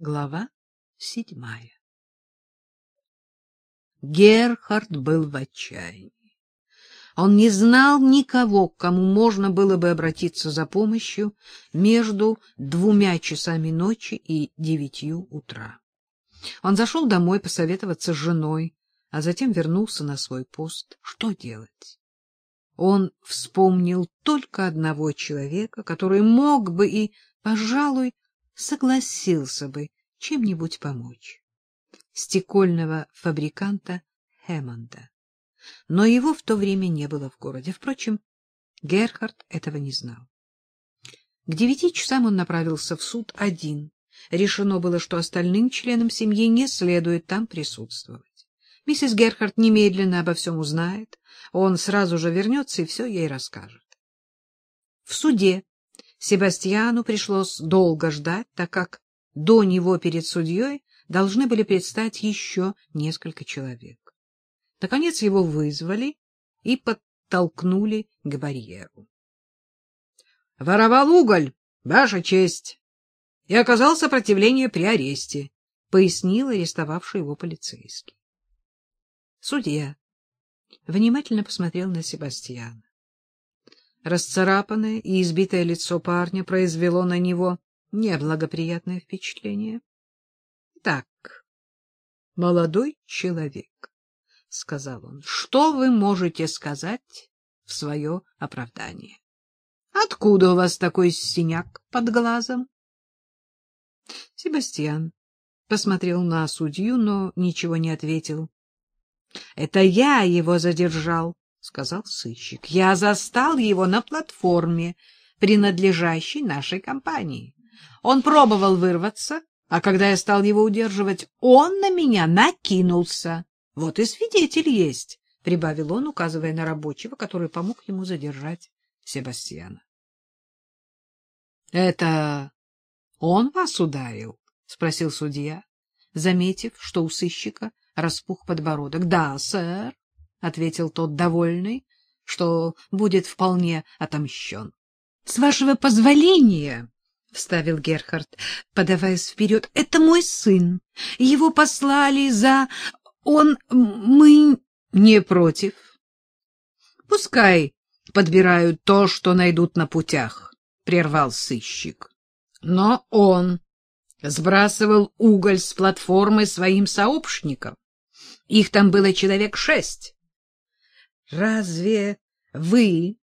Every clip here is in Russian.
Глава седьмая Герхард был в отчаянии. Он не знал никого, к кому можно было бы обратиться за помощью между двумя часами ночи и девятью утра. Он зашел домой посоветоваться с женой, а затем вернулся на свой пост. Что делать? Он вспомнил только одного человека, который мог бы и, пожалуй, согласился бы чем-нибудь помочь. Стекольного фабриканта Хэммонда. Но его в то время не было в городе. Впрочем, Герхард этого не знал. К девяти часам он направился в суд один. Решено было, что остальным членам семьи не следует там присутствовать. Миссис Герхард немедленно обо всем узнает, он сразу же вернется и все ей расскажет. В суде Себастьяну пришлось долго ждать, так как до него перед судьей должны были предстать еще несколько человек. Наконец его вызвали и подтолкнули к барьеру. — Воровал уголь, ваша честь, и оказал сопротивление при аресте, — пояснил арестовавший его полицейский. Судья внимательно посмотрел на Себастьяна. Расцарапанное и избитое лицо парня произвело на него неблагоприятное впечатление. — Так, молодой человек, — сказал он, — что вы можете сказать в свое оправдание? Откуда у вас такой синяк под глазом? Себастьян посмотрел на судью, но ничего не ответил. — Это я его задержал, — сказал сыщик. — Я застал его на платформе, принадлежащей нашей компании. Он пробовал вырваться, а когда я стал его удерживать, он на меня накинулся. Вот и свидетель есть, — прибавил он, указывая на рабочего, который помог ему задержать Себастьяна. — Это он вас ударил? — спросил судья, заметив, что у сыщика распух подбородок. — Да, сэр, — ответил тот, довольный, что будет вполне отомщен. — С вашего позволения, — вставил Герхард, подаваясь вперед, — это мой сын. Его послали за... Он... Мы... Не против. Пускай подбирают то, что найдут на путях, — прервал сыщик. Но он сбрасывал уголь с платформы своим сообщникам. Их там было человек шесть. Разве вы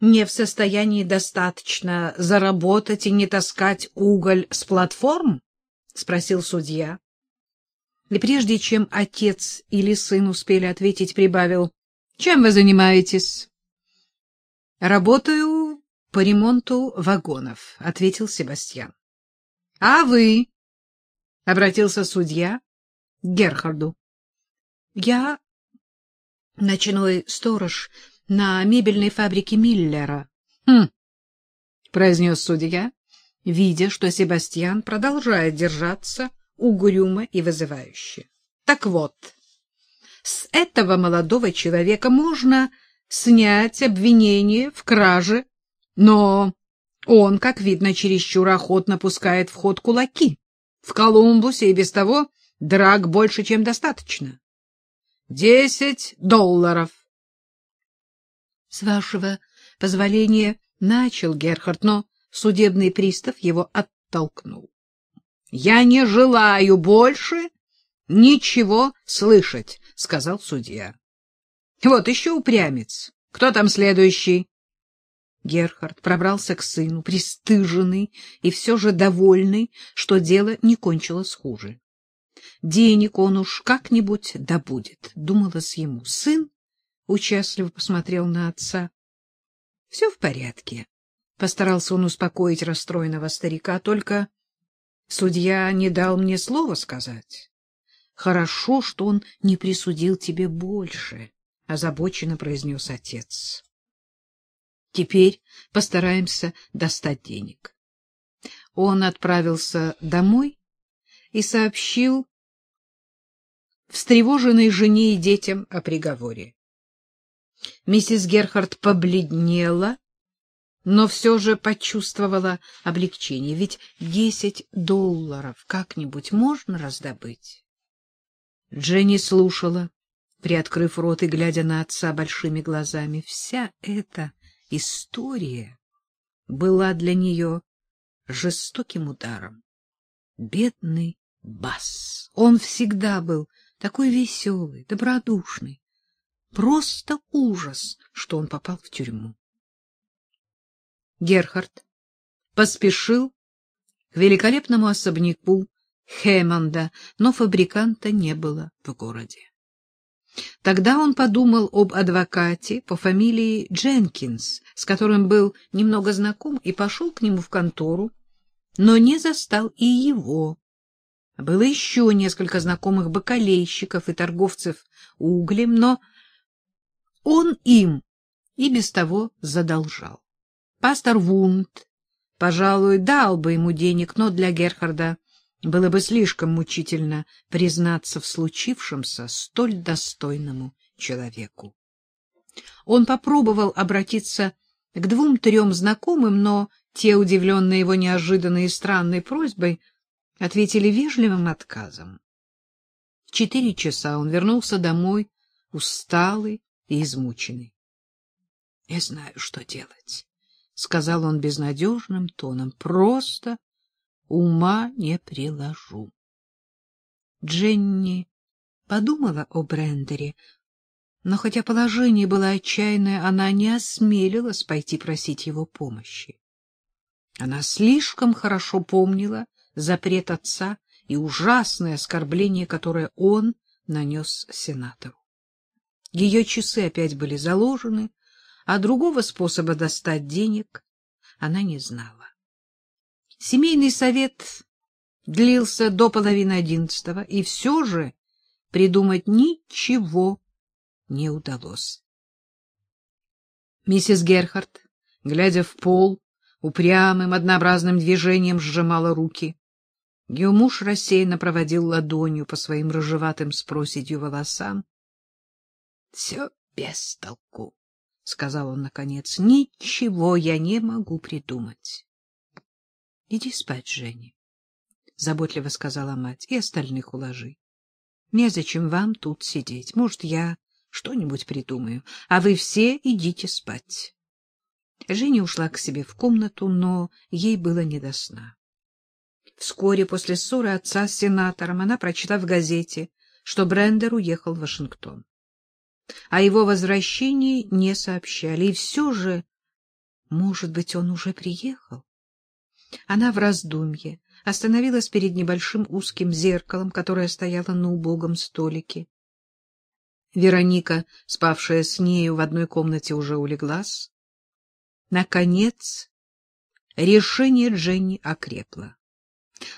не в состоянии достаточно заработать и не таскать уголь с платформ? — спросил судья. И прежде чем отец или сын успели ответить, прибавил. — Чем вы занимаетесь? — Работаю по ремонту вагонов, — ответил Себастьян. — А вы? — обратился судья к Герхарду. — Я ночной сторож на мебельной фабрике Миллера. — Хм, — произнес судья, видя, что Себастьян продолжает держаться угрюмо и вызывающе. — Так вот, с этого молодого человека можно снять обвинение в краже, но он, как видно, чересчур охотно пускает в ход кулаки. В Колумбусе и без того драк больше, чем достаточно. Десять долларов. — С вашего позволения начал Герхард, но судебный пристав его оттолкнул. — Я не желаю больше ничего слышать, — сказал судья. — Вот еще упрямец. Кто там следующий? Герхард пробрался к сыну, пристыженный и все же довольный, что дело не кончилось хуже. Денег он уж как-нибудь добудет, думалось ему. Сын участливо посмотрел на отца. — Все в порядке. Постарался он успокоить расстроенного старика, только судья не дал мне слова сказать. Хорошо, что он не присудил тебе больше, — озабоченно произнес отец. Теперь постараемся достать денег. Он отправился домой и сообщил встревоженной жене и детям о приговоре. Миссис Герхард побледнела но все же почувствовала облегчение, ведь десять долларов как-нибудь можно раздобыть. Дженни слушала, приоткрыв рот и глядя на отца большими глазами. Вся эта история была для нее жестоким ударом. Бедный Бас. Он всегда был такой веселый, добродушный. Просто ужас, что он попал в тюрьму. Герхард поспешил к великолепному особняку Хэммонда, но фабриканта не было в городе. Тогда он подумал об адвокате по фамилии Дженкинс, с которым был немного знаком, и пошел к нему в контору, но не застал и его. Было еще несколько знакомых бакалейщиков и торговцев углем, но он им и без того задолжал. Пастор Вунд, пожалуй, дал бы ему денег, но для Герхарда было бы слишком мучительно признаться в случившемся столь достойному человеку. Он попробовал обратиться к двум-трем знакомым, но те, удивленные его неожиданной и странной просьбой, ответили вежливым отказом. В четыре часа он вернулся домой, усталый и измученный. — Я знаю, что делать, — сказал он безнадежным тоном. — Просто ума не приложу. Дженни подумала о Брендере, но хотя положение было отчаянное, она не осмелилась пойти просить его помощи. Она слишком хорошо помнила запрет отца и ужасное оскорбление, которое он нанес сенатору. Ее часы опять были заложены, а другого способа достать денег она не знала. Семейный совет длился до половины одиннадцатого, и все же придумать ничего не удалось. Миссис Герхард, глядя в пол, упрямым однообразным движением сжимала руки. Ее муж рассеянно проводил ладонью по своим рыжеватым с проседью волосам. — Все без толку, — сказал он наконец. — Ничего я не могу придумать. — Иди спать, Женя, — заботливо сказала мать, — и остальных уложи. Незачем вам тут сидеть. Может, я что-нибудь придумаю, а вы все идите спать. Женя ушла к себе в комнату, но ей было не до сна. Вскоре после ссоры отца с сенатором она прочла в газете, что Брендер уехал в Вашингтон. О его возвращении не сообщали, и все же, может быть, он уже приехал? Она в раздумье остановилась перед небольшим узким зеркалом, которое стояло на убогом столике. Вероника, спавшая с нею в одной комнате, уже улеглась. Наконец, решение Дженни окрепло.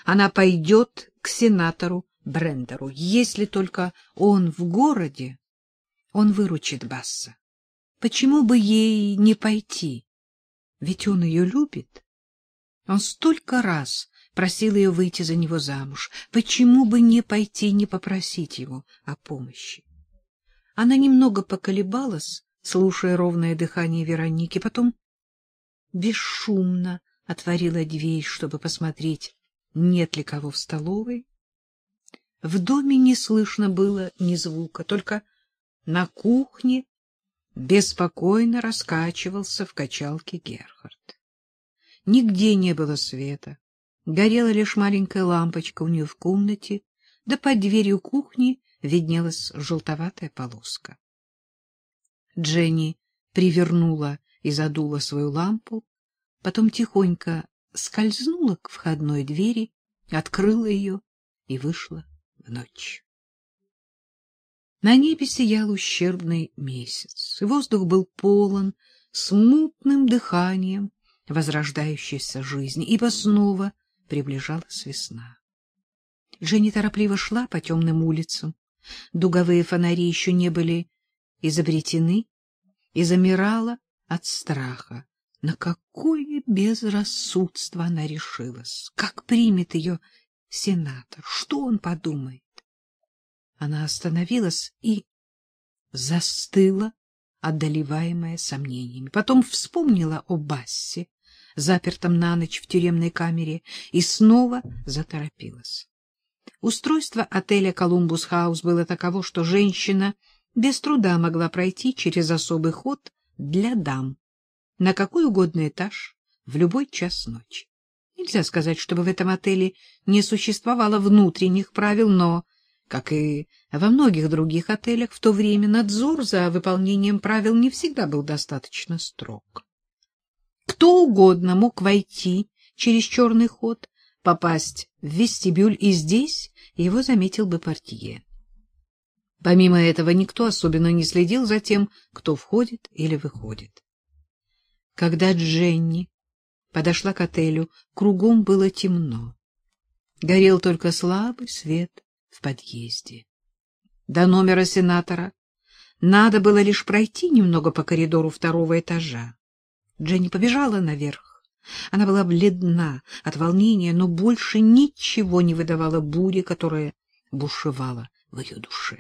Она пойдет к сенатору Брендеру. Если только он в городе, он выручит Басса. Почему бы ей не пойти? Ведь он ее любит. Он столько раз просил ее выйти за него замуж. Почему бы не пойти не попросить его о помощи? Она немного поколебалась, слушая ровное дыхание Вероники, потом бесшумно отворила дверь, чтобы посмотреть, нет ли кого в столовой. В доме не слышно было ни звука, только на кухне беспокойно раскачивался в качалке Герхард. Нигде не было света. Горела лишь маленькая лампочка у нее в комнате, да под дверью кухни виднелась желтоватая полоска. Дженни привернула и задула свою лампу, потом тихонько скользнула к входной двери, открыла ее и вышла в ночь. На небе сиял ущербный месяц, и воздух был полон смутным дыханием возрождающейся жизни, ибо снова приближалась весна. Женя торопливо шла по темным улицам. Дуговые фонари еще не были изобретены и замирала от страха. На какое безрассудство она решилась? Как примет ее сенатор? Что он подумает? Она остановилась и застыла одолеваемая сомнениями. Потом вспомнила о Бассе, запертом на ночь в тюремной камере, и снова заторопилась. Устройство отеля «Колумбус Хаус» было таково, что женщина без труда могла пройти через особый ход для дам на какой угодно этаж в любой час ночи. Нельзя сказать, чтобы в этом отеле не существовало внутренних правил, но, как и во многих других отелях в то время, надзор за выполнением правил не всегда был достаточно строг. Кто угодно мог войти через черный ход, попасть в вестибюль, и здесь его заметил бы портье. Помимо этого, никто особенно не следил за тем, кто входит или выходит. Когда Дженни подошла к отелю, кругом было темно. Горел только слабый свет в подъезде. До номера сенатора надо было лишь пройти немного по коридору второго этажа. Дженни побежала наверх. Она была бледна от волнения, но больше ничего не выдавала бури, которая бушевала в ее душе.